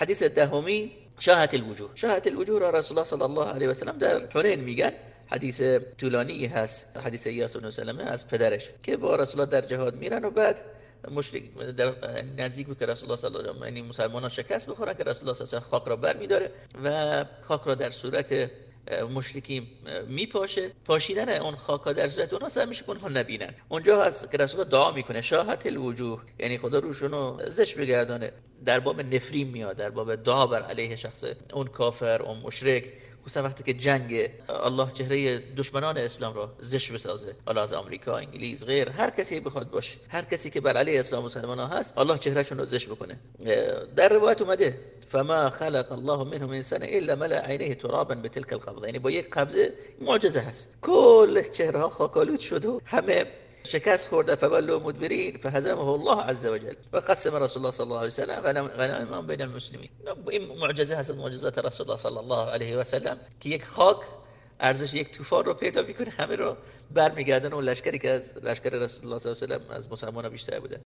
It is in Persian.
حدیث دهمی شاهت الوجوه. شاهت الوجوه رسول الله صلی الله علیه و سلم در حنین میگن. حدیث طولانی هست حدیث ایاس بن سلمه از پدرش که با رسول الله در جهاد میرن و بعد مشرک در نزدیک بود که رسول الله صلی الله علیه و یعنی مسلمانان شکست بخورن که رسول الله صلی الله علیه و خاک را بر میداره و خاک را در صورت مشرکین میپاشه. پاشیدن اون خاکا در صورت اونها سعی میشه اونها نبینن. اونجا هست که رسول دعا می‌کنه شاهت الوجوه. یعنی خدا روشونو زش بگردانه. در باب نفرین میاد در باب دعا بر علیه شخص اون کافر اون مشرک. خصوصا وقتی که جنگ الله چهره دشمنان اسلام را زش بسازه. حالا از آمریکا انگلیس غیر. هر کسی بخواد باشه. هر کسی که بر علیه اسلام مسلمان ها هست الله چهرهشون رو زش بکنه. در روایت اومده. فما خلق الله منهم انسان الا ملا عینه ترابا بتلك القبضه یعنی با یک قبضه معجزه هست. کل چهره ها خاکالود شد و همه شکست خورده. فولوا مدبرین فهزمه الله عز وجل و قسم رسول الله صلی الله علیه و سلم غنائم بین المسلمین این معجزه هست معجزات رسول الله صلی الله علیه و سلم که یک ارزش یک طوفان رو پیدا میکنه همه رو برمیگردن و لشکری که از لشکر رسول الله صلی الله علیه و از مسلمان بیشتر بوده.